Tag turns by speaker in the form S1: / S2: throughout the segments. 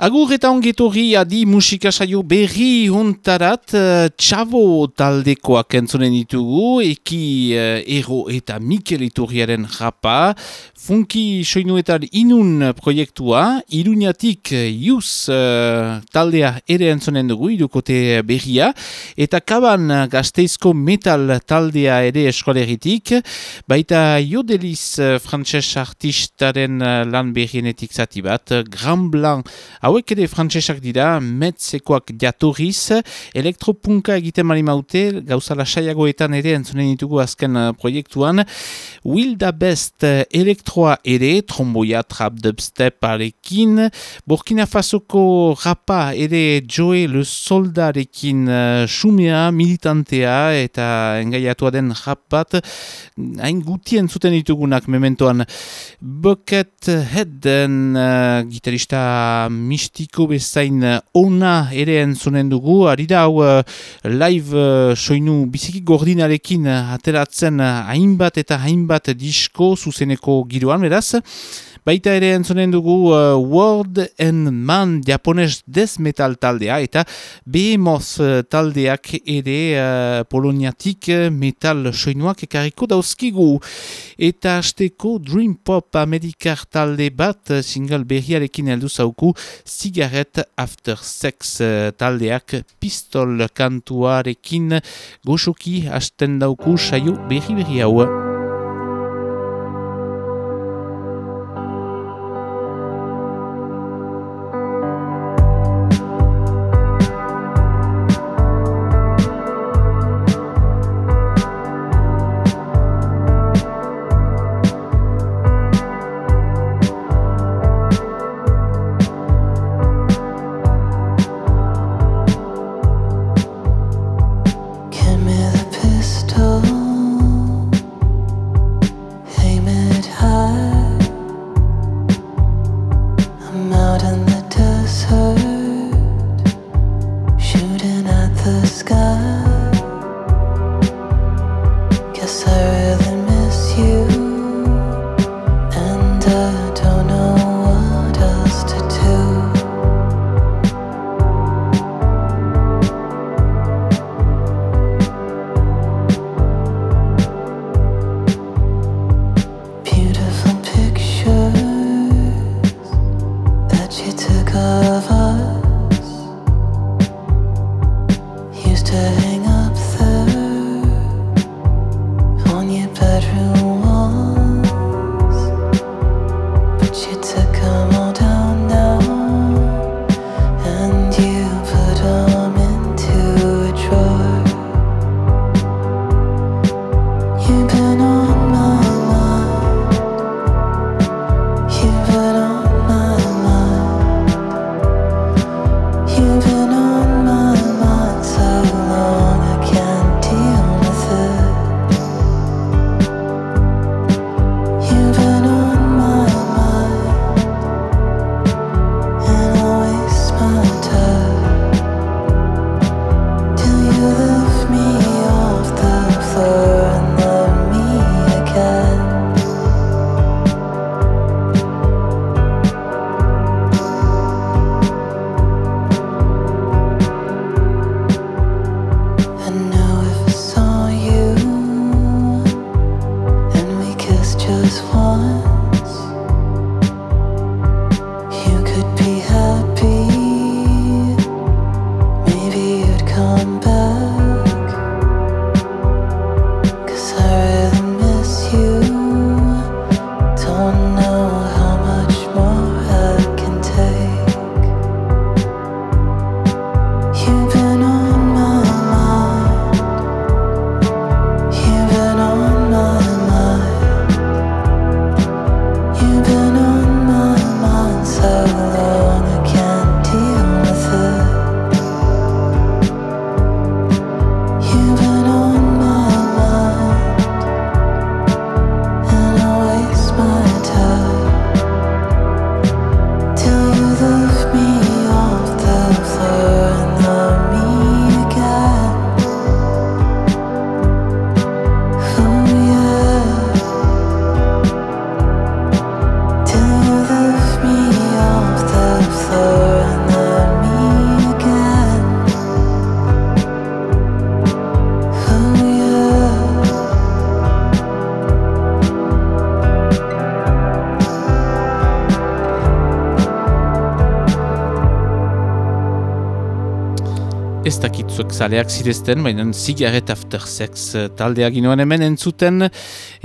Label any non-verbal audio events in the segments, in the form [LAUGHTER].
S1: Agur eta ongetorri adi musika saio berri hontarat uh, txabo taldekoak entzonen ditugu, eki uh, Ero eta Mikel Iturriaren japa, funki soinuetan inun proiektua, iruniatik juz uh, taldea ere entzonen dugu, irukote berria, eta kaban gazteizko metal taldea ere eskoleritik, baita jodeliz uh, frantses artistaren uh, lan berrienetik zati bat, Grand Blanc, hauek ere frantsesak dira, metzekoak jatorriz, elektropunka egiten mali maute, gauza lasaiagoetan ere entzunen ditugu azken proiektuan, Wilda Best uh, elektroa ere, tromboia, trap, dubstep arekin, Burkina Fasoko rapa ere Joe Le Soldarekin uh, sumea, militantea eta engaiatua den rap bat, hain gutien zuten ditugunak mementoan, Bucket Headen uh, gitarista mistiko bezain eh, ona ere entzonen dugu, ari da hau uh, live uh, soinu biziki gordinarekin ateratzen hainbat eta hainbat disko zuzeneko giroan, beraz, Baita ere entzonen dugu uh, World and Man japones death metal taldea eta Behemoth uh, taldeak ere uh, poloniatik metal soinuak ekarriko dauzkigu. Eta azteko Dream Pop amerikar talde bat single berriarekin heldu zauku Cigarette After Sex taldeak pistol kantuarekin goxoki hasten dauku saio berri berri hau. Zaleak zirezten, baina Cigarette After Sex taldea ginoen hemen entzuten,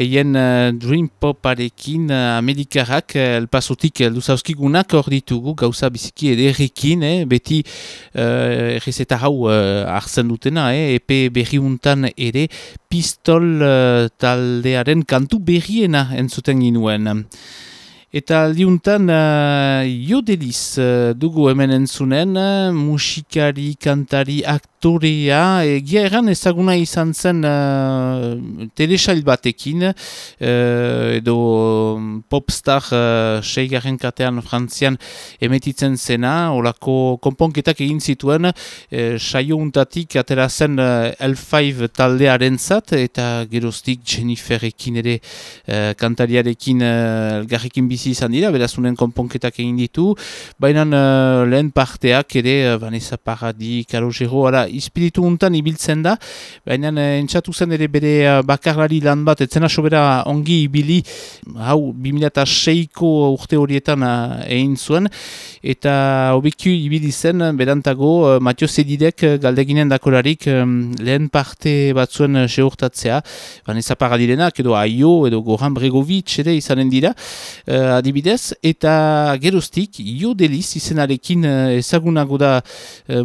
S1: eien uh, Dream Poparekin uh, Amerikarrak uh, elpasotik elduzauzkigunak hor ditugu gauza biziki ederrikin, eh? beti uh, errezeta hau uh, arzen dutena, eh? epe berriuntan ere pistol uh, taldearen kantu berriena entzuten ginuen. Eta aldiuntan uh, jodeliz uh, dugu hemen entzunen, uh, musikari, kantari, aktorea, egia eran ezaguna izan zen uh, telesail batekin, uh, edo popstar uh, seigaren katean frantzian emetitzen zena, olako konponketak egin zituen, uh, saio untatik atera zen uh, L5 taldearen zat, eta geroztik Jenniferekin ere uh, kantariarekin uh, bizi izan dira, berazunen konponketak egin ditu, baina uh, lehen parteak ere Vanessa Paradis, Karo Gero, ara, ispiritu untan ibiltzen da, baina uh, entzatu zen ere bere uh, bakarlari lan bat, etzena sobera ongi ibili, hau, 2006ko urte horietan uh, egin zuen, eta hobiku ibili zen, berantago, Matio Zedidek galdeginen dakolarik lehen parte batzuen seurtatzea, Vanessa Paradirenak, edo Aio, edo Goran Bregovic, ere izanen dira, adibidez, eta geroztik Jodeliz izenarekin eh, ezagunago da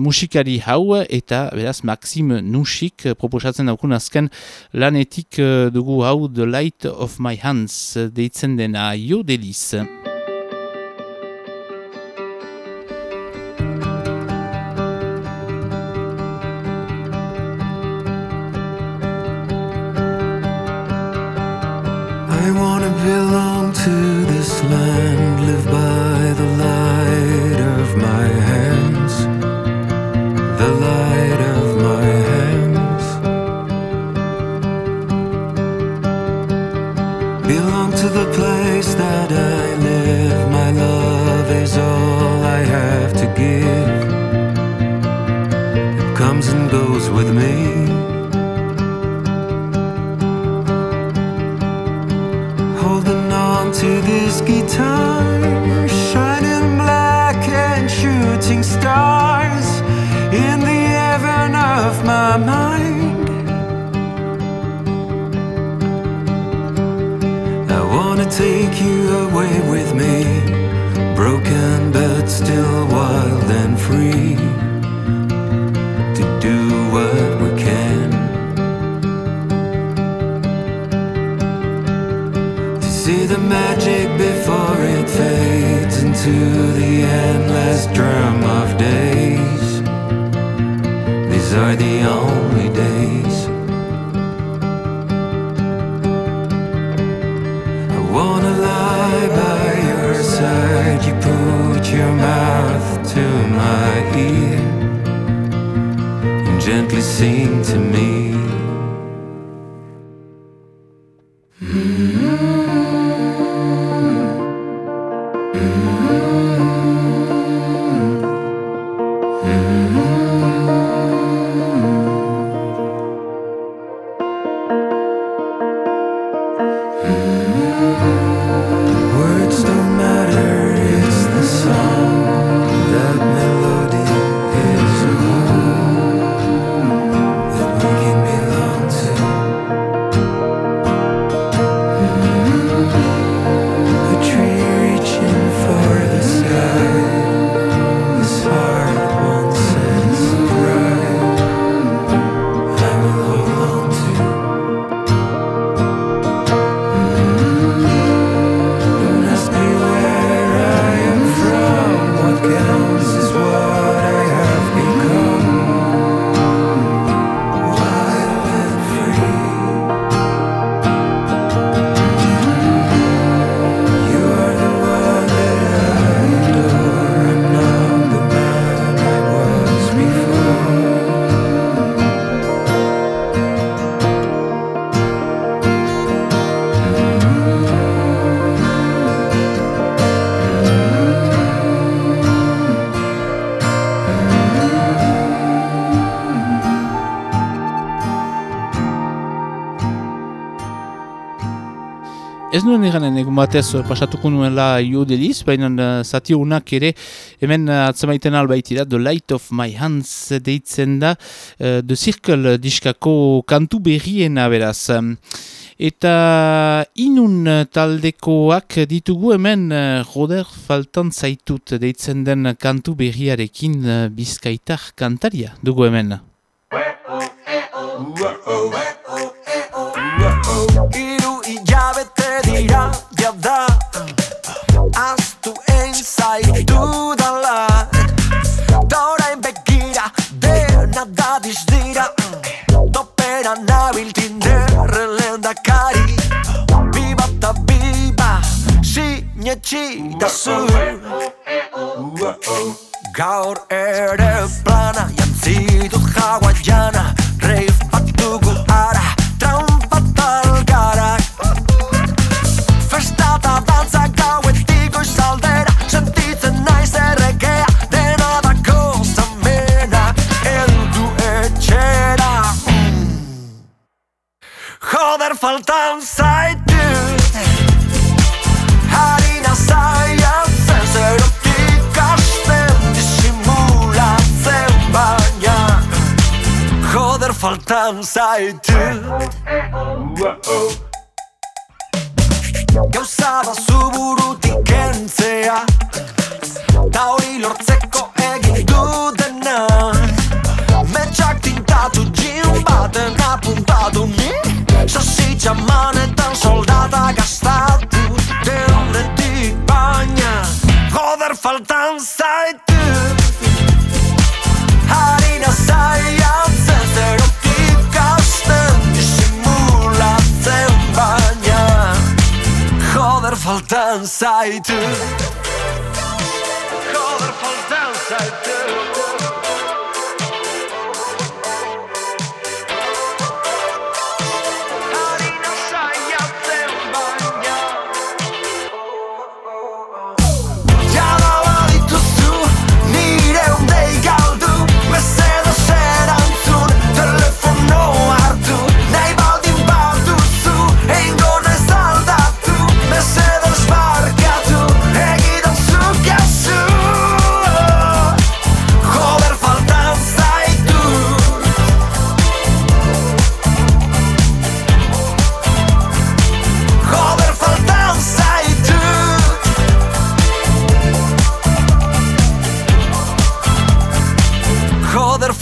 S1: musikari hau, eta beraz Maxim Nusik uh, proposatzen daukun azken lanetik dugu hau The Light of My Hands deitzen dena Jodeliz. Jodeliz. Ez nuen eganen egun batez pasatuko nuela io deliz, baina zati honak ere hemen atzamaiten albaitira The Light of My Hands deitzen da The Circle diskako kantu berriena beraz. Eta inun taldekoak ditugu hemen roder faltan zaitut deitzen den kantu berriarekin bizkaitar kantaria dugu hemen.
S2: Iru sinetxi da zu. Gaur ere plana jantzitut hawaiana. Reif bat dugu ara Traumpatal gara. Festa eta dantza gauetik goizaldera. Sentitzen naiz erregea Dena dako zamena Eldu etxera. Mm. Joder faltan zaitut faltan zaitut Gauza da zuburutik kentzea Da hori lortzeko egin dudena Metxak tintatu jin baten apuntatu ni Sasi txamanetan soldata Joder faltan zaitu Joder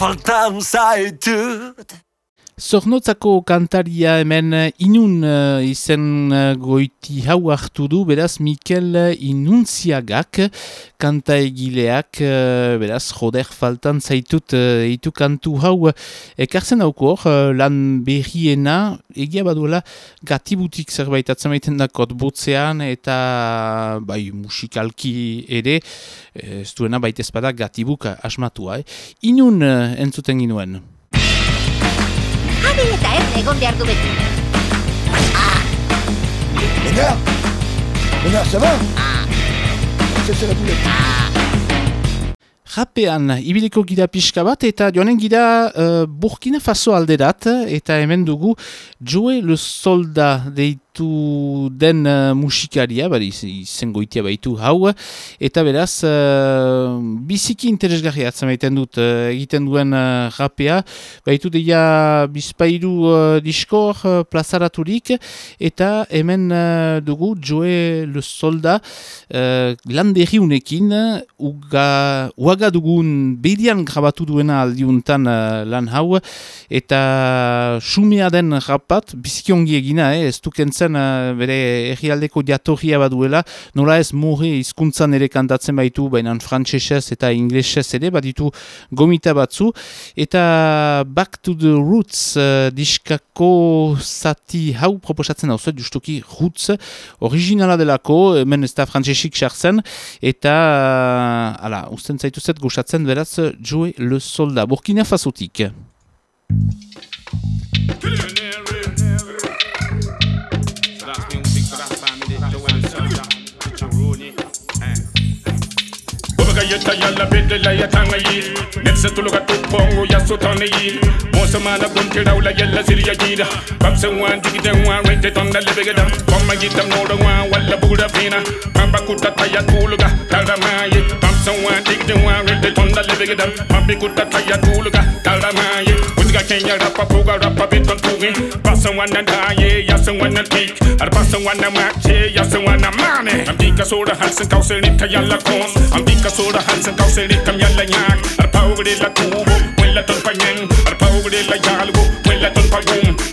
S2: Joder faltan zaitut
S1: Zornotzako kantaria hemen eh, inun uh, izen uh, goiti hau hartu du, beraz Mikel Inuntziagak kanta egileak, uh, beraz joder faltan zaitut uh, kantu hau ekartzen hauko hor, lan berriena, egia baduela gatibutik zerbait atzamaiten dakot botzean eta bai musikalki ere, ez duena baita ezpada gatibuk asmatua. Eh? Inun uh, entzuten ginuen.
S3: Adi eta ez egon behar du beti.
S4: Venga. Venga, ça va. Ça, c'est la boulette.
S1: Japean, ibiliko gira pixka bat, eta joanen gira uh, Burkina Faso alderat, eta hemen dugu Joe Le Solda deitu den uh, musikaria, bari izen goitia baitu hau, eta beraz, uh, biziki interesgarri atzamaiten dut uh, egiten duen uh, rapea, baitu deia bizpairu uh, diskor uh, plazaraturik, eta hemen uh, dugu Joe Le Solda uh, landerriunekin, uga, uaga dugun bedian grabatu duena aldiuntan uh, lan hau, eta sumea den rapat, biziki ongi egina, eh? ez dukentzen uh, bere errialdeko diatorria baduela, nola ez morre hizkuntzan ere kantatzen baitu, baina frantsesez eta inglesez ere, baditu gomita batzu, eta Back to the Roots uh, diskako zati hau proposatzen hau justuki Roots, originala delako, hemen ez da frantsesik sartzen, eta, uh, ala, usten zaitu zet goxatzen beraz Joe Le Solda, Burkina Fasotik.
S3: tayala bedela ya tanga yil netsa tuluga tupongo ya sotone yil mosa mala bunte daula yella sirya jida kamsa wan digita wan rente tonda lebegeda komma no noda wan walla buguda fina kamba kuta taya tuluga kalamaye kamsa wan digita wan rente tonda lebegeda kambi kuta taya tuluga kalamaye Musica Kenya rappa buga rappa bitton tungi Bassa wanna daye yassa wanna tik Ar bassa wanna mache yassa wanna mane Ambika soda hansen kausel nikka yalla kons Ambika soda hansen kausel nikka yalla nyak. paurilla cubo, quella ton pagnen, al paurilla yalgo,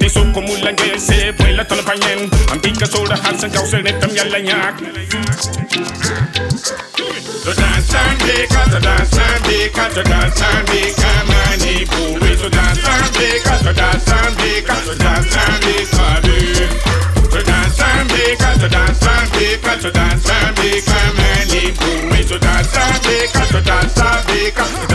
S3: so comulla che se quella ton pagnen, antica sola hansen causa netam dance and they dance dance and they dance dance and they cut, dance and cut dance and they cut, to dance dance and they dance cut, dance and cut,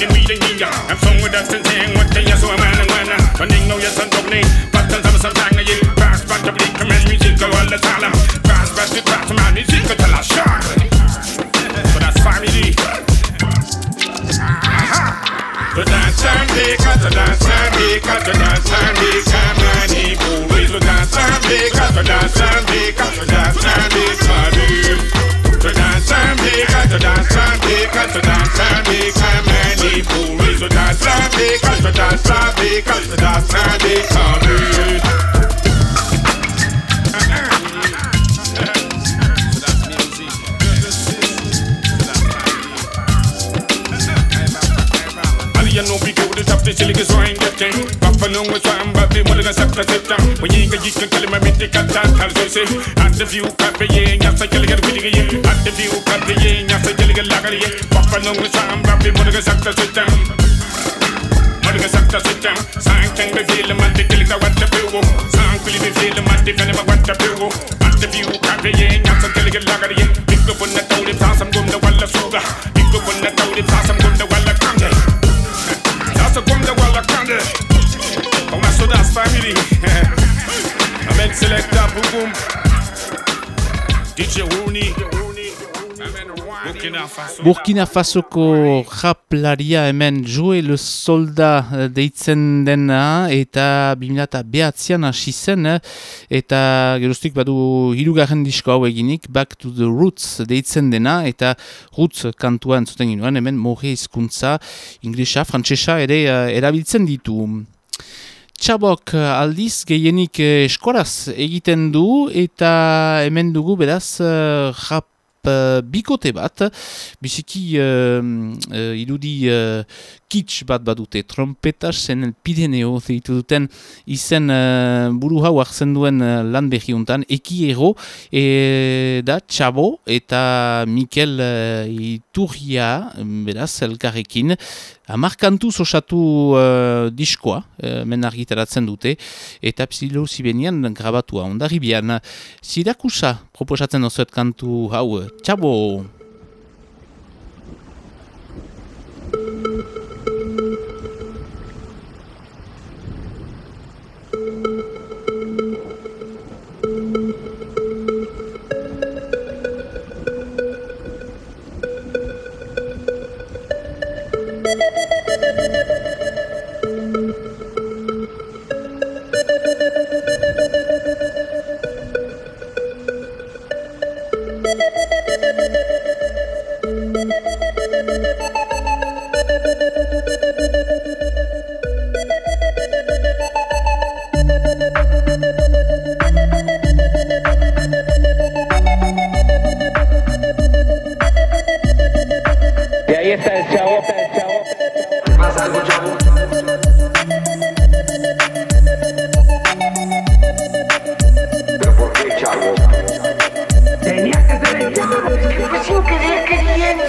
S3: Then we the. I'm from with us and sing what they are so man and man. know you're some doubling. Cause we dance all day, cause we dance all day, you know we go to top the silly is wine getting. Pop along with some but the down When you can you can kill him and make cut that how they say cut the yin yes I kill it with the yin And if cut the yin yes I kill it like a yin Pop with some but the mother got to sit down watta sitam sankan be feel man de kilita watta pewo sankuli be feel man de kalma watta pewo atta view. Kabre ye nasa telige lagari ye bikko bonna tawli tasam gumda walla suga bikko bonna tawli tasam gumda walla kande tasam gumda walla kande ona sodas family. [LAUGHS] Amen selecta bugum DJ Rooney. Burkina Faso
S1: Burkina Fasoko raplaria hemen Joe le Solda eh, deitzen dena eta 2009an hasi zen eh, eta geroztik badu hirugarren disko hau eginik Back to the Roots deitzen dena eta Roots kantua entzuten ginoen hemen morre hizkuntza inglesa, frantsesa ere eh, erabiltzen ditu. Txabok aldiz gehienik eh, eskoraz egiten du eta hemen dugu beraz rap bikote bat, biziki uh, uh, irudi uh, kits bat badute, trompetas zen el Pirineo zeitu duten izen uh, buru hau hartzen duen uh, lan behiuntan, eki ero, e, da Txabo eta Mikel uh, Iturria, beraz, elkarrekin, Amarkantuz osatu uh, diskoa, uh, men argitaratzen dute, eta psilo zibenian grabatua, ondarribian. Zirakusa proposatzen ozuet kantu hau, txabo!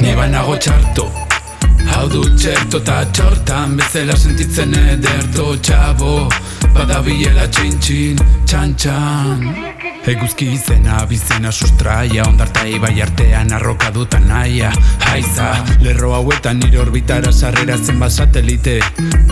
S5: Ni banago txarto. Hau du txerto eta txortan bezala sentitzen ederto txabo. Badabilela txin-txin, txan-txan Eguzki izena, bizena sustraia Ondarta ibai artean arroka dutan naia Haiza, lerro hauetan nire orbitara sarrera zenbat satelite.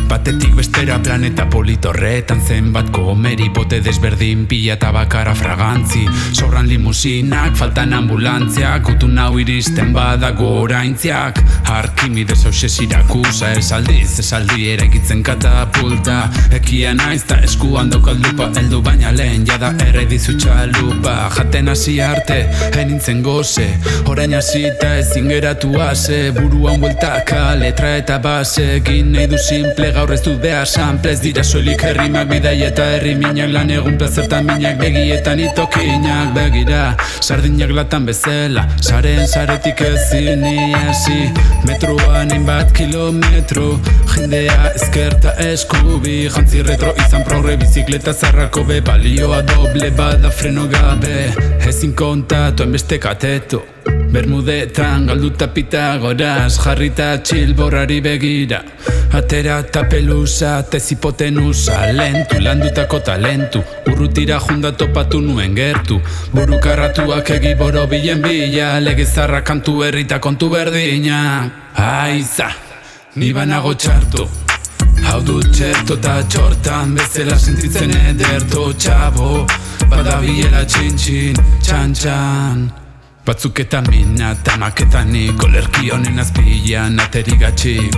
S5: Batetik bestera planeta politorretan zenbat komeri Bote desberdin pila eta bakara fragantzi. Sobran limusinak, faltan ambulantziak Utun hau iristen badago oraintziak. Arkimides hause sirakusa Esaldiz, esaldi eraikitzen katapulta. Ekia naiz ta eskuan daukaldupa Eldu baina lehen jada erredizu txalupa Jaten hasi arte, enintzen goze. Orain hasita ezin geratu ase Buruan bueltaka, letra eta base. Egin nahi du simple gaur ez dut behar samplez Dira soilik herrimak bidai eta herri minak Lan egun plazertan minak begietan itokinak. Begira, sardinak latan bezala Saren saretik ezin iasi. Metroan hainbat kilometro Jendea ezkerta eskubi. Jantzi retro izan progre bizikleta zarrako be Balioa doble bada freno gabe Ezin kontatu enbeste kateto Bermudetan galduta pitagoraz Jarrita txilborrari begira. Atera eta pelusa Tezipoten usa Lentu landutako talentu. Urrutira junda topatu nuen gertu. Burukarratuak egi boro bilen bila Legezarra kantu herrita kontu berdina. Aiza, ni banago txarto. Hau dut txerto eta txortan bezala sentitzen ederto txabo Badabilela txin-txin, txan-txan Batzuk eta mina eta maketa niko Lerki honen azpilan aterigatxik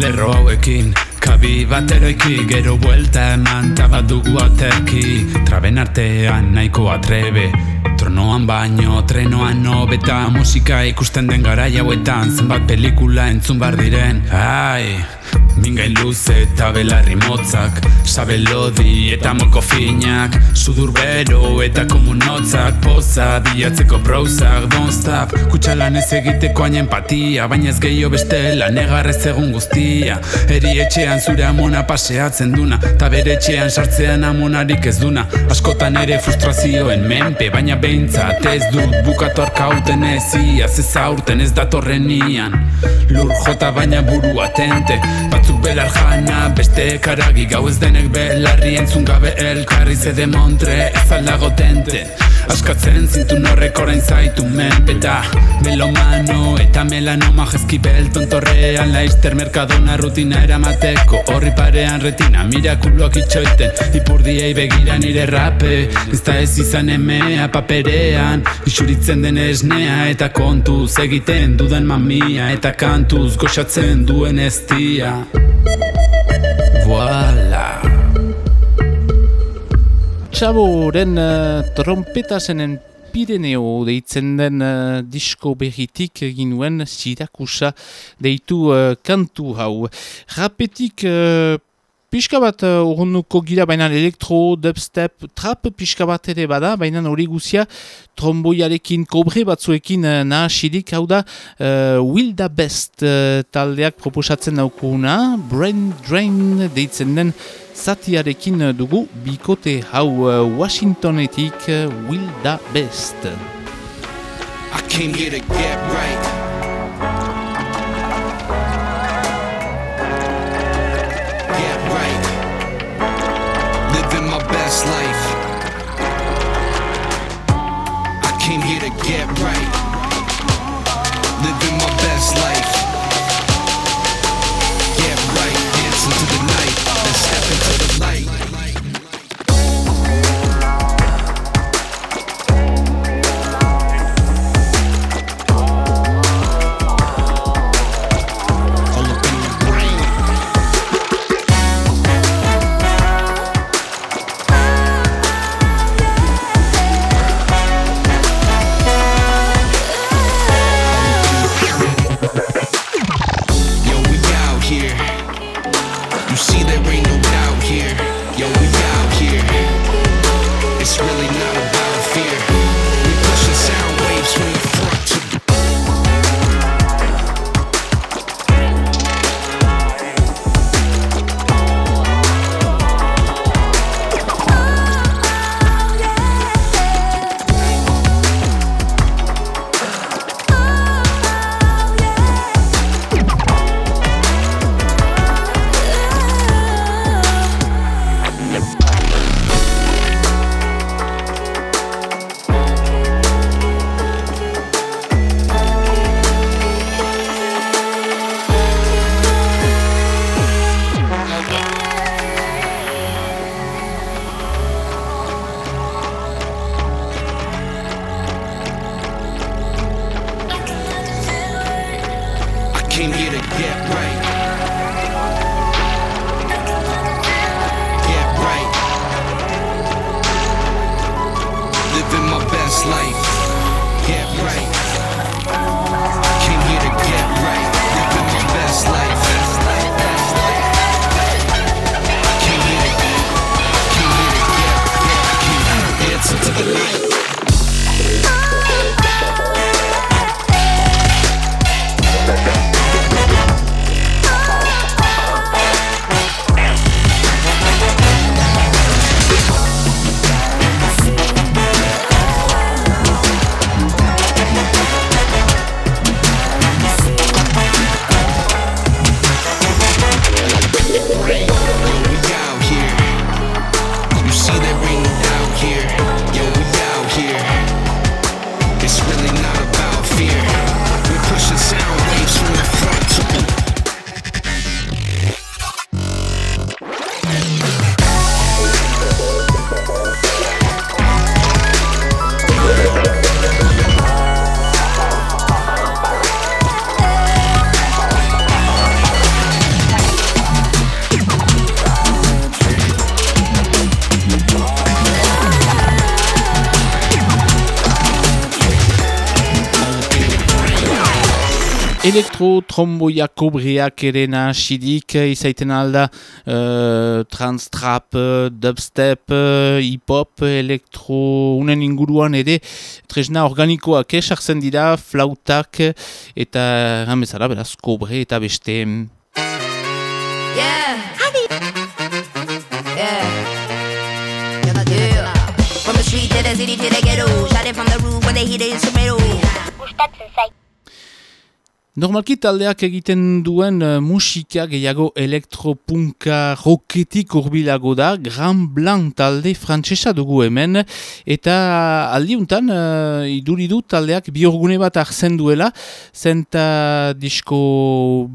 S5: Lerro hauekin Kabi bat eroiki gero buelta eman Ta bat dugu aterki. Traben artean nahiko atrebe Tronoan baino, trenoan nobeta. Musika ikusten den gara hauetan Zenbat pelikula entzun bar diren. Ai, mingain luze eta belarri motzak Sabelodi eta molko finak. Sudur bero eta komunotzak Poza bilatzeko prouzak Don't stop, kutsalan ez egiteko hain empatia Baina ez gehiago bestela negarrez egun guztia. Eri etxean zure amona paseatzen duna Ta bere etxean sartzean amonarik ez duna. Askotan ere frustrazioen menpe Baina behintzat ez dut bukatu arkauten ez Iaz ez aurten ez datorren ian. Lur jota baina buru atente Batzuk belar jana, beste karagi Gau ez denek belarri entzun gabe elkarri Zede montre ez aldago tente Askatzen zintu norrek orain zaitu menpeta. Melomano eta melanoma jezkibel tontorrean Laizter merkadona rutina eramateko Horri parean retina. Mirakuloak itxoiten Ipurdiei begira nire rape. Ez da ez izan emea paperean. Isuritzen den esnea eta kontuz Egiten dudan mamia. Eta kantuz Goxatzen duen estia Voila
S1: Txaboren uh, trompeta zenen Pireneo deitzen den uh, disko berritik ginuen Sirakusa deitu uh, kantu hau. Rapetik uh, pixka bat urrunuko gira baina elektro, dubstep, trap pixka bat ere bada, baina hori guzia tromboiarekin, kobre batzuekin uh, nahasirik hau da uh, Wilda Best uh, taldeak proposatzen daukuna, Brain Drain deitzen den zatiarekin dugu bikote hau uh, Washingtonetik uh, Wilda Best.
S6: I came here to get right. Get right. Living my best life. I came here to get right.
S1: Tromboia kobreak ere nahasidik izaiten alda uh, trans trap, dubstep, hip-hop, elektro unen inguruan ere tresna organikoak esartzen dira, flautak eta ramezara beraz kobre eta beste.
S7: Yeah. Yeah. From the street to the city to the ghetto. Shot it from the roof when they hit the instrumental.
S8: gustatzen zait.
S1: Normalki taldeak egiten duen uh, musika gehiago elektropunka roketik urbilago da, Grand Blanc talde frantsesa dugu hemen, eta aldiuntan uh, iduridu taldeak biorgune bat arzen duela, zenta disko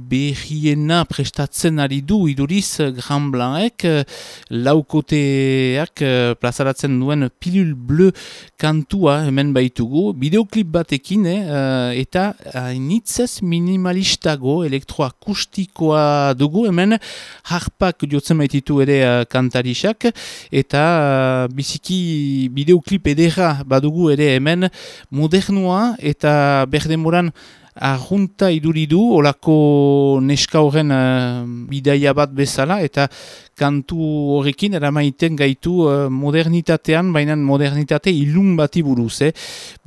S1: berriena prestatzen ari du iduriz Grand Blancek, uh, laukoteak uh, plazaratzen duen pilul bleu kantua hemen baitugu, bideoklip batekin, eh, uh, eta hainitzez minimalistago elektroakustikoa dugu. Hemen harpak jotzen baititu ere uh, kantarisak eta uh, biziki bideoklip edera badugu ere hemen modernua eta berdemoran Arrunta iduridu, olako neska horren uh, bidaia bat bezala, eta kantu horrekin eramaiten gaitu uh, modernitatean, baina modernitate ilun bati buruz. Eh?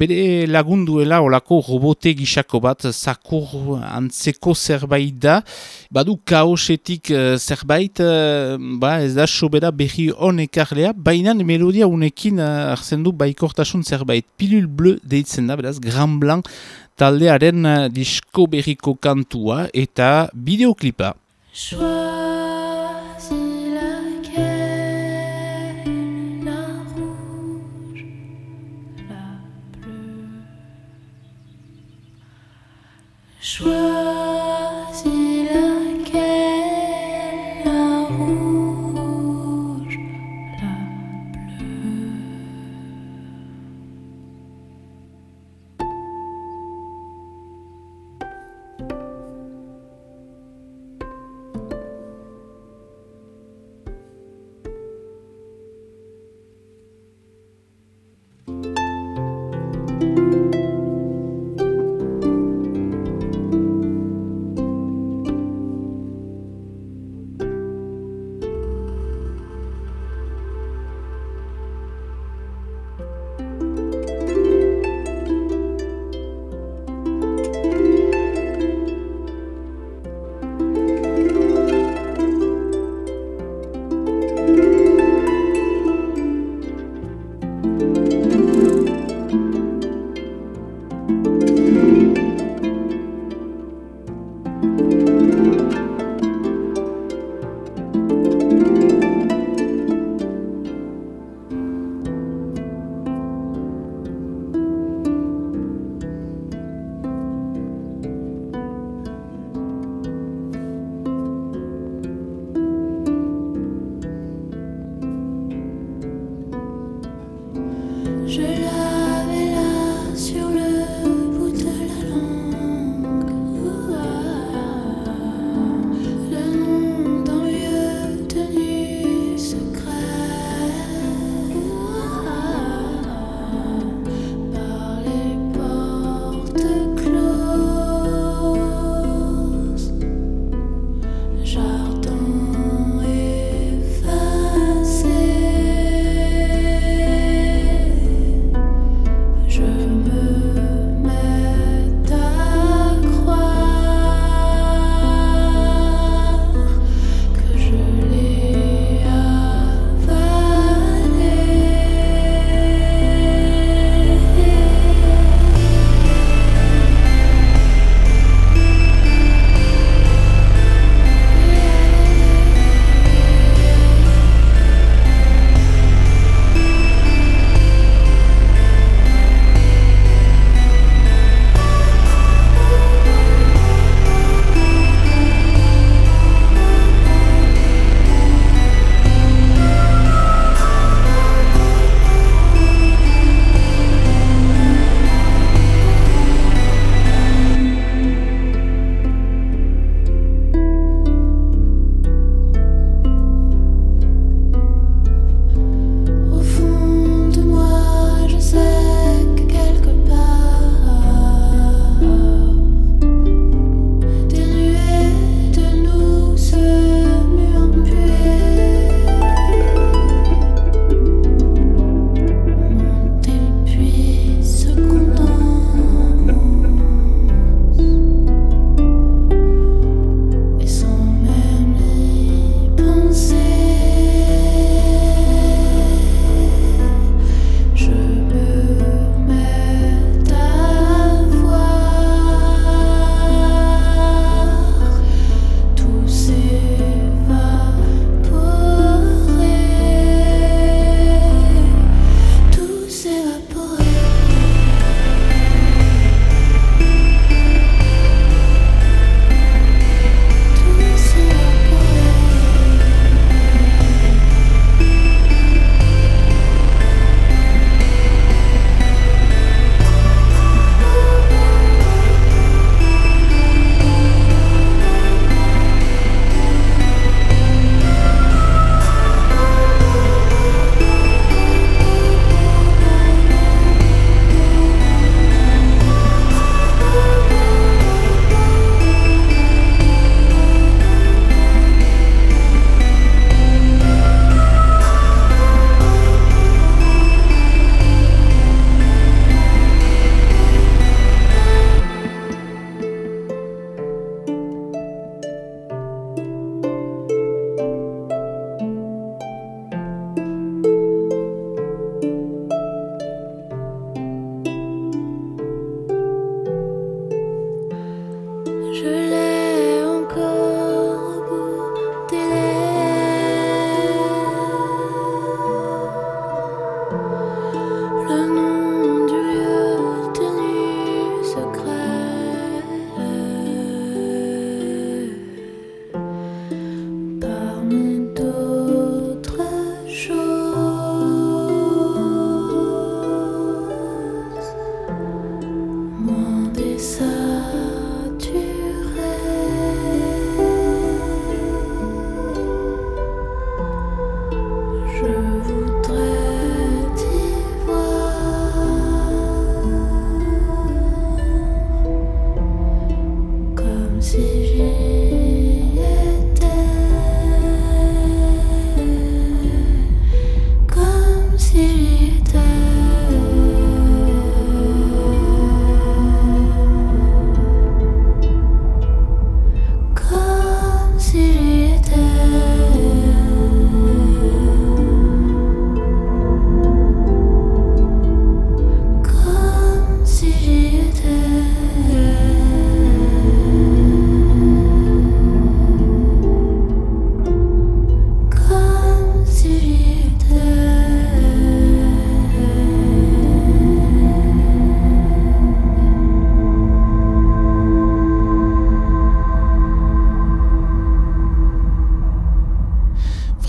S1: Bere lagunduela olako robote gisako bat, zakur antzeko zerbait da, badu kaosetik uh, zerbait, uh, ba ez da sobera berri honekarlea, baina melodia unekin uh, arzen du baikortasun zerbait. Pilul bleu deitzen da, beraz, Grand Blanc, taldearen uh, disko berriko kantua eta bideoklipa.
S9: Choisis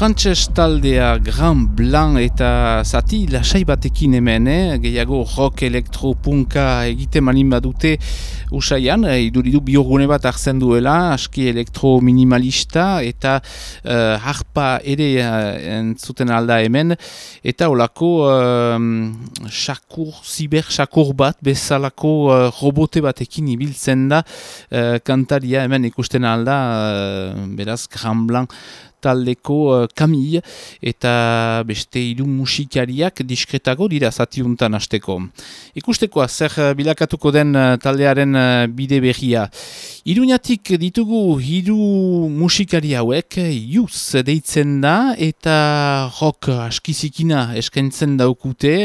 S1: Frantses taldea Grand Blanc eta zati lasai batekin hemen, eh? gehiago rock elektropunka egite malin badute usaian, eh, iduridu biogune bat hartzen duela, aski elektro minimalista eta uh, harpa ere uh, entzuten alda hemen, eta olako uh, sakur, ziber sakur bat bezalako uh, robote batekin ibiltzen da uh, kantaria hemen ikusten alda, uh, beraz Grand Blanc taldeko uh, Camille eta beste hiru musikariak diskretago dira zatiuntan hasteko. Ikustekoa zer uh, bilakatuko den uh, taldearen bide berria. Iruñatik ditugu hiru musikari hauek, Jus deitzen da eta rock askizikina eskaintzen daukute,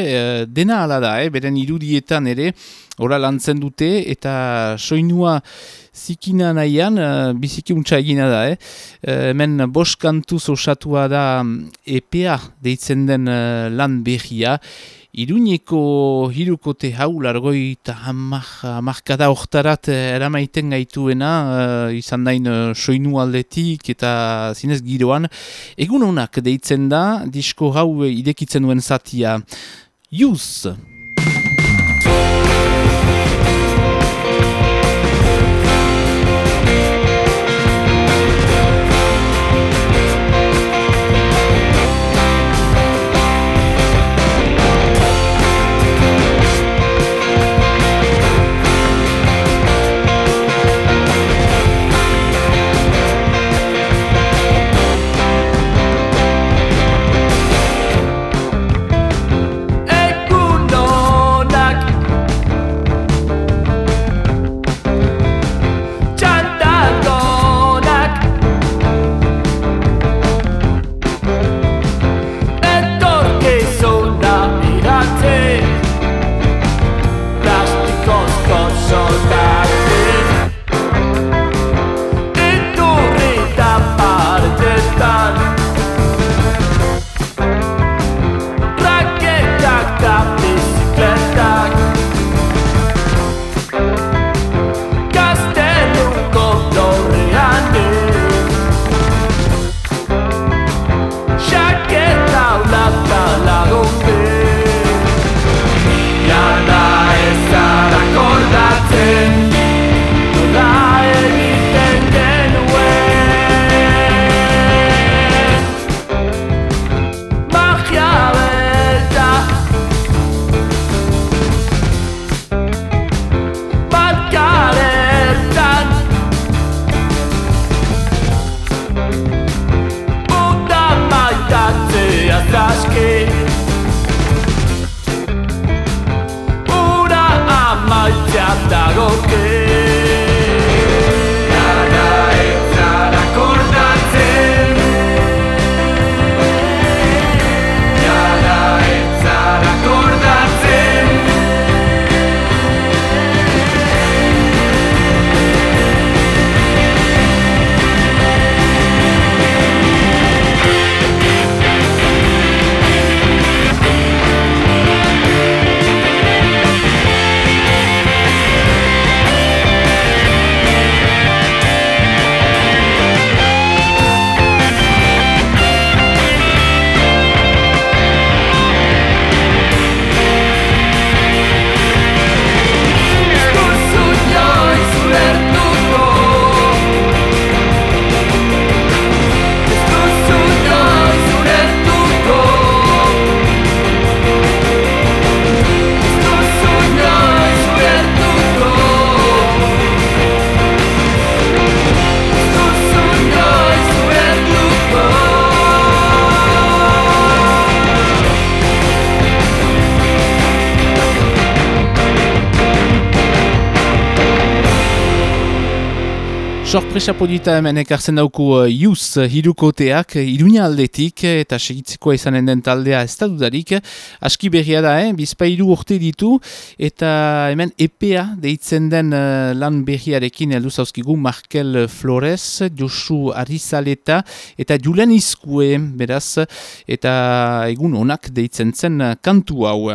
S1: dena ala da, eh? beren irudietan ere, ora lantzen dute eta soinua zikina nahian, uh, biziki untsa egina da, eh? Uh, hemen boskantuz osatua da EPA deitzen den uh, lan behia, Iruñeko hirukote hau largoi eta hamarkada oktarat eramaiten gaituena, uh, izan dain uh, soinu aldetik eta zinez giroan. Egun honak deitzen da, disko hau idekitzen duen zatia. Juz! Sorpresa polita hemen ekartzen dauku uh, Yus hirukoteak uh, iruña aldetik eta segitzeko izanen den taldea ez. Aski berria da, eh? bizpairu urte ditu eta hemen EPA deitzen den uh, lan berriarekin heldu zauzkigu Markel Flores, Josu Arizaleta eta Julen Izkue beraz eta egun onak deitzen zen kantu hau.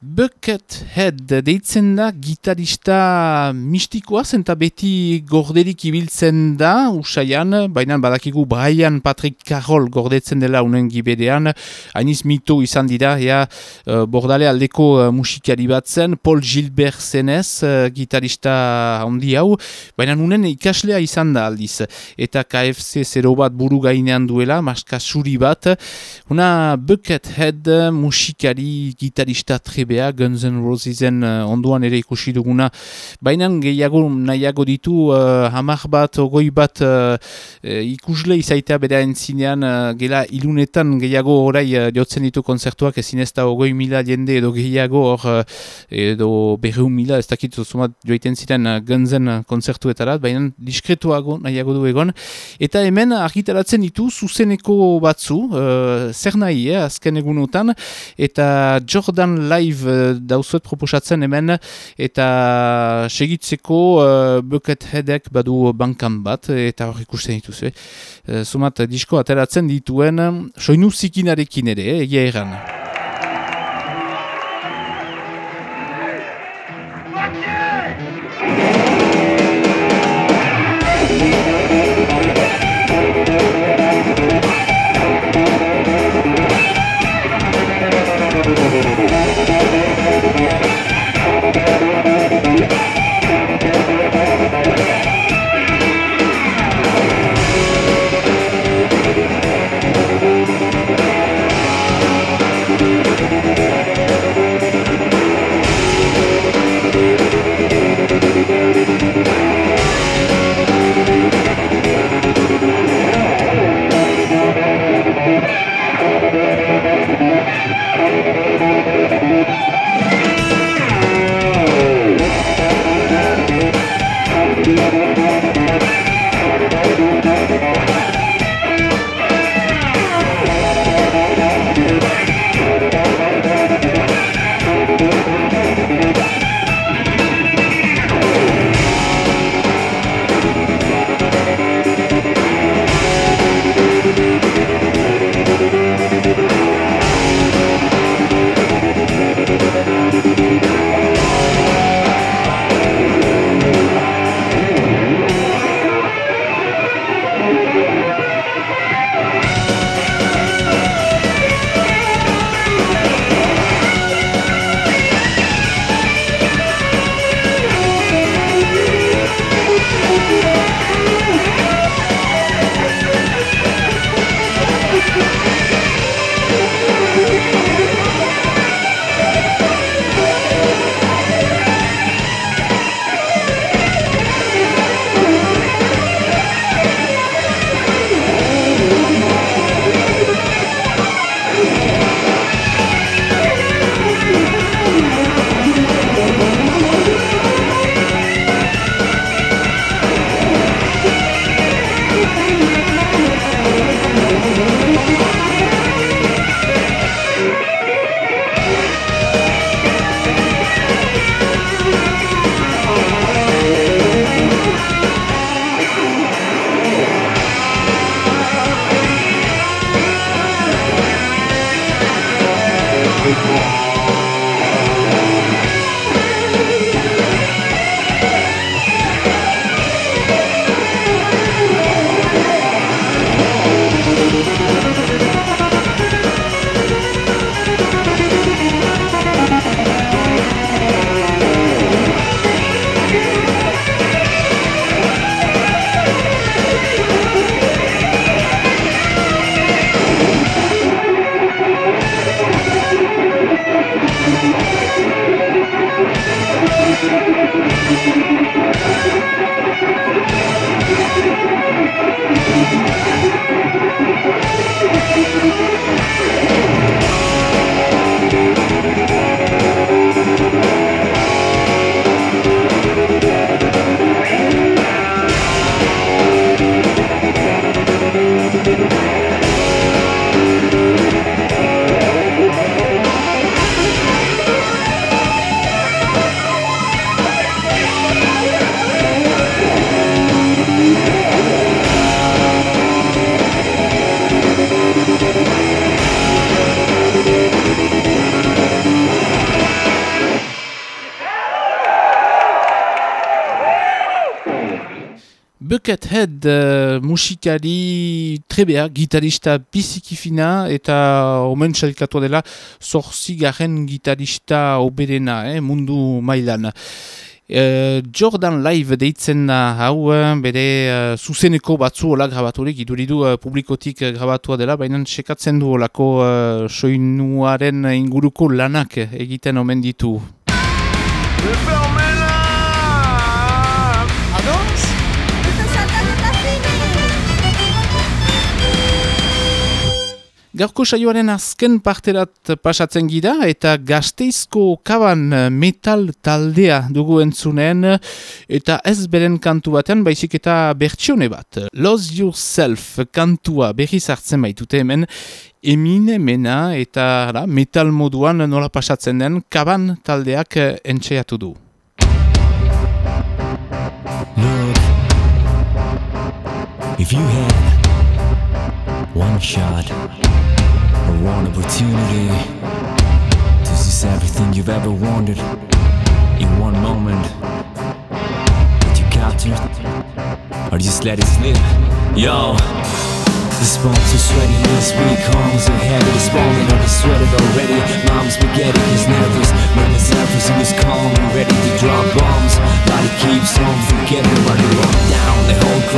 S1: Buckethead deitzen da gitarista mistikoa zen eta beti gorderik ibiltzen da usaian, baina badakigu Brian Patrick Carroll gordetzen dela unen gibedean, hainiz mito izan dira, ea uh, bordale aldeko uh, musikari bat zen, Paul Gilbert zenez, uh, gitarista handi hau, baina unen ikaslea izan da aldiz, eta KFC 0 bat buru gainean duela, maska suri bat, una Buckethead musikari gitarista trebea, Guns N' Rosesen uh, onduan ere ikusi duguna, baina gehiago nahiago ditu uh, hamar bat, ogoi bat uh, ikusle izaitea bera entzinean uh, gela ilunetan gehiago orai uh, jotzen ditu konzertuak ezin ez da ogoi mila jende edo gehiago hor uh, edo berreun mila ez dakit zumat joiten ziren uh, Gunsen konzertuetarat, baina diskretuago nahiago du egon, eta hemen argitaratzen ditu zuzeneko batzu, uh, zer nahi, eh, azken egunotan, eta Jordan Live uh, dauzuet proposatzen hemen, eta segitzeko uh, Bucketheadek badu bankan bat, eta hor ikusten dituzu. Eh? Zumat disko ateratzen dituen, soinu zikinarekin ere, eh, egia egan. Buckethead uh, musikari trebea, gitarista bizikifina eta omen txalikatua dela zorzigarren gitarista oberena eh, mundu mailan. Uh, Jordan Live deitzen da hau, eh, bere uh, zuzeneko batzu hola grabaturik, iduridu uh, publikotik grabatua dela, baina sekatzen du olako uh, soinuaren inguruko lanak egiten omen ditu. Gaurko saioaren azken parterat pasatzen gira eta gazteizko kaban metal taldea dugu entzunen eta ez beren kantu batean baizik eta bertsione bat. Lose Yourself kantua berriz hartzen baitute hemen eminemena eta ara, metal moduan nola pasatzen den kaban taldeak entxeatu du.
S8: If you had one shot or one opportunity to seize everything you've ever wanted in one moment, would you capture it or just let it slip? Yo. This bones are sweaty this week Arms are heavy, this moment already sweated already Mom's spaghetti is nervous When it's nervous he was calm and ready to drop bombs Body keeps on forgetting when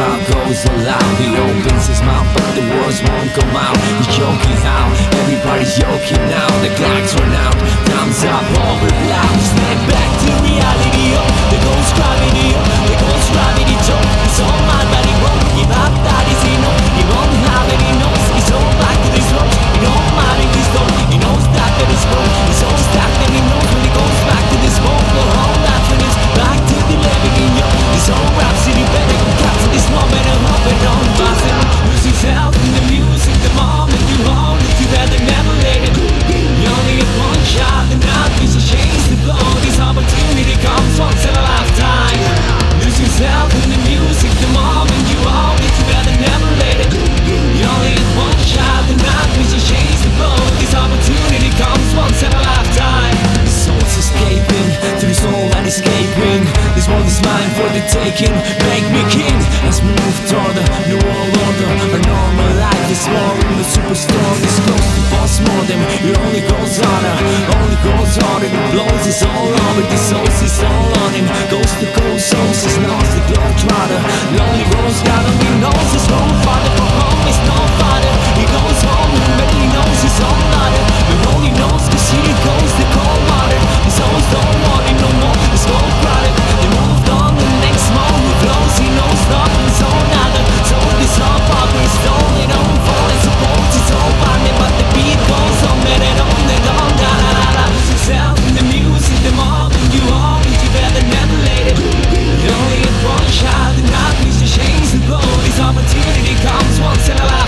S8: crowd goes all loud. He opens his mouth but the words won't come out. He's joking how everybody's joking now. The clock's run out, time's up, over loud Snap back to reality, oh The ghost gravity, oh The ghost gravity, oh It's all my body, won't give up, that is enough He won't have it, he knows He's all back to this road He don't mind if he's done He knows that that is wrong He's all stacked and he knows when he goes back to this road Well, all that when back to the living in This whole rap city better this moment I'm it on Buzzing, lose yourself in the music The moment you own it You better never let it You only get one shot And not be so chance to blow This opportunity comes once in a lifetime. Lose yourself in the music The moment you own it You better never let it You only get one shot And not be so chance to blow This opportunity comes once in a lifetime. His soul's escaping Through soul and escaping This world is mine the taking Make me king. As we move toward the new world order A normal life is more in the superstorm is close to postmortem It only goes harder Only goes harder. It blows us all over This soul is all on him. Goes to coast souls His nose the globe trotter Lonely rose garden He knows his own father For home is no father. He goes home But he knows his own daughter But only knows cause he goes the cold water. His souls don't want him no more. His opportunity comes once in a lifetime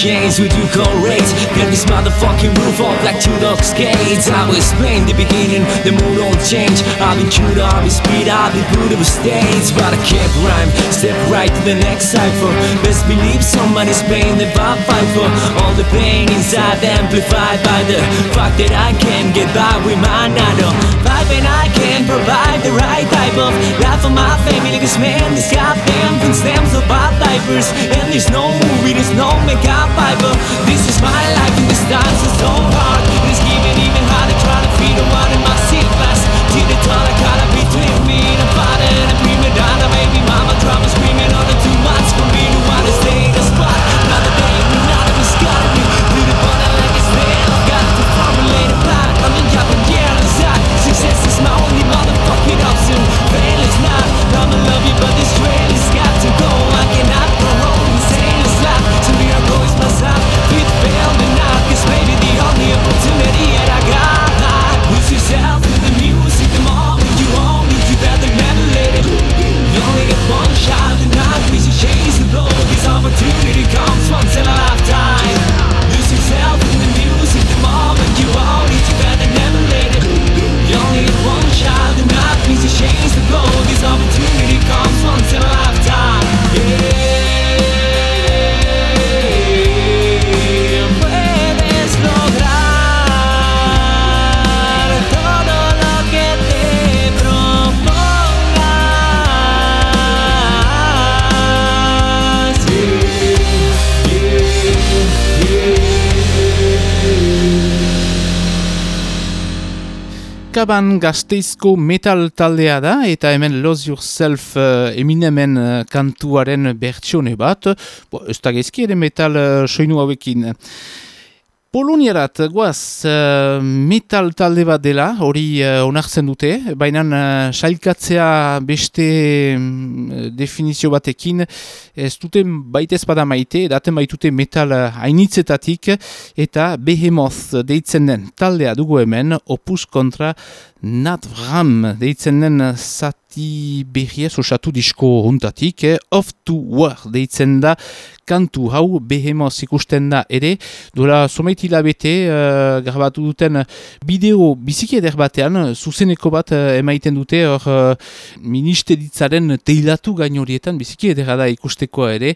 S8: machines with you rates Get this motherfucking roof off like two dog skates. I will explain the beginning, the mood don't change. I've been chewed up, been speed been put of states But I kept rhyme, step right to the next cipher. Best believe somebody's paying the vibe fight for. All the pain inside amplified by the fact that I can't get by with my nano. Vibe and I can't provide the right type of life for my family. Cause man, this goddamn thing stems about diapers. And there's no movie, there's no makeup fiber This is my life and this times is so hard. It's getting even harder trying to feed the one in my seat glass See the tunnel caught up between me and a father and a prima donna Baby mama drama screaming on it too much for me to wanna stay in the spot. Another day, another misguided me Through the bottle like a snail I've got to formulate a plan. I'm in job and yeah, inside Success is my only motherfucking option. Fail is not, I'ma love you but this trail Cause baby the only opportunity that I got. Yourself and the music The moment you own it You better only one shot And chase This opportunity comes
S1: Sakaban gazteizko metal taldea da, eta hemen Lose Yourself uh, eminemen uh, kantuaren bertsione bat, Bo, ez da gezki ere metal uh, soinu hauekin. Poloniarat, guaz, uh, metal talde bat dela, hori uh, onartzen dute, baina uh, sailkatzea beste um, definizio batekin, ez dute baitez bada maite, daten baitute metal uh, hainitzetatik, eta behemoth deitzen den taldea dugu hemen, opus kontra Natvram deitzen den zati berriez osatu disko huntatik, eh? Off to War deitzen da kantu hau behemoz ikusten da ere, dola somait hilabete uh, grabatu duten bideo biziki eder batean, zuzeneko bat uh, emaiten dute, hor uh, ministeritzaren teilatu gain horietan biziki edera da ikustekoa ere,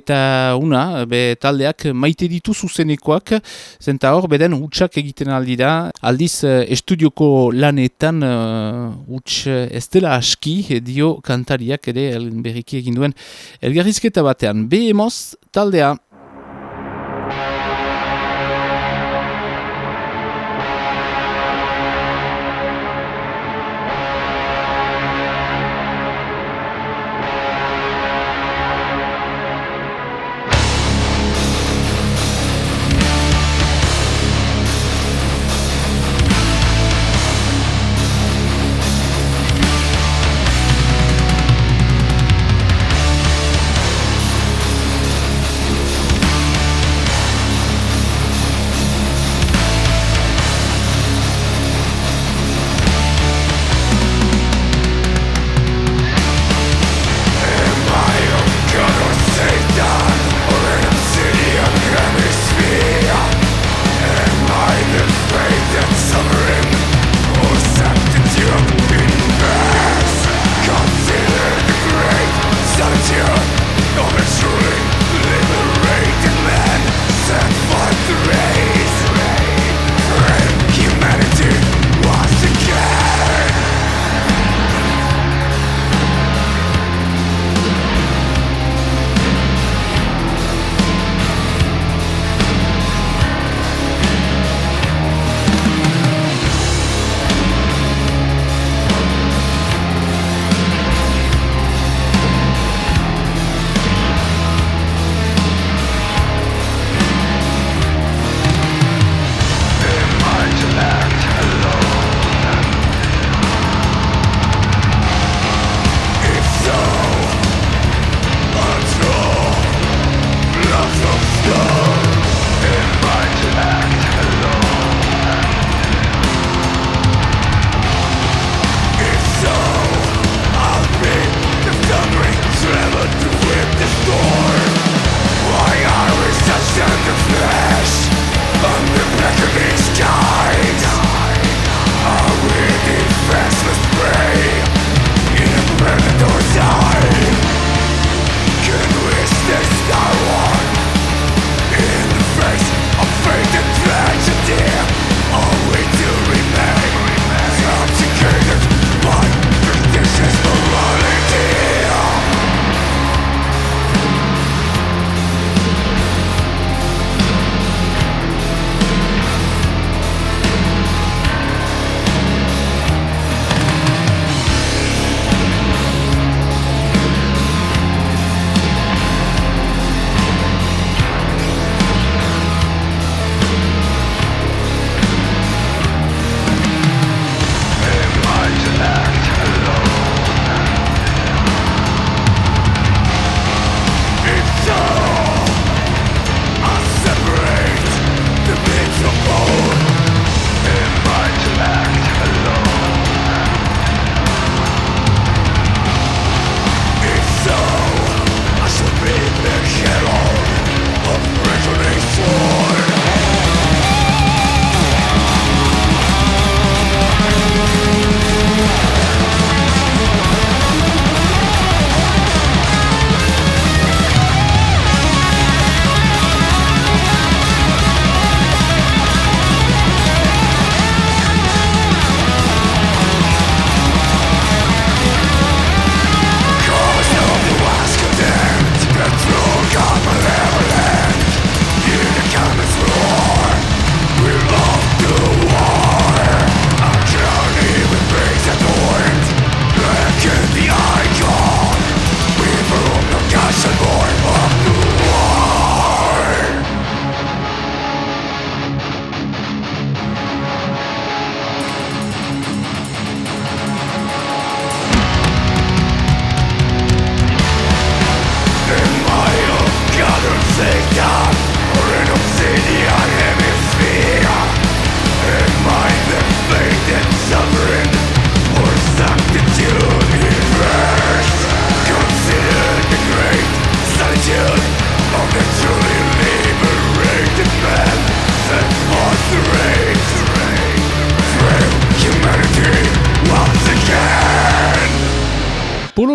S1: eta una, be, taldeak maite ditu zuzenekoak, zenta hor, beden hutsak egiten aldi da, aldiz uh, estudioko lanetan uh, huts ez dela aski, dio kantariak ere berriki egin duen elgarrizketa batean. Behemoz taldea.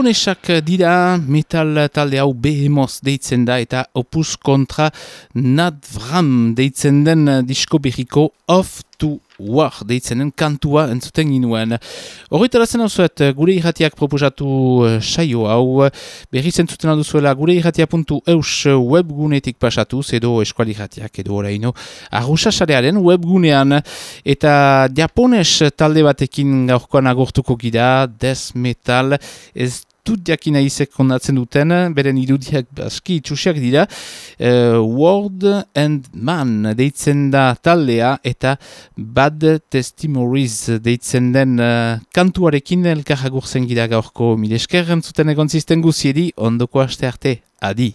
S1: Polonesak dira metal talde hau behemoz deitzen da eta opus kontra Nadvram deitzen den disko berriko Off to War deitzen den kantua entzuten ginuen. Horretarazen hau zuet, gure irratiak proposatu saio hau, berriz entzuten duzuela gure irratia.eus webgunetik pasatuz edo eskuali irratiak edo oraino arruxasarearen webgunean eta japones talde batekin gaurkoan agortuko gira, death metal, ez dut jakina izek kondatzen duten, beren irudiak aski itxusiak dira, uh, World and Man deitzen da taldea eta Bad Testimonies deitzen den uh, kantuarekin elkarra gurzen gira gaurko. Milesker, entzuten egon zisten guziedi, ondoko aste arte, adi.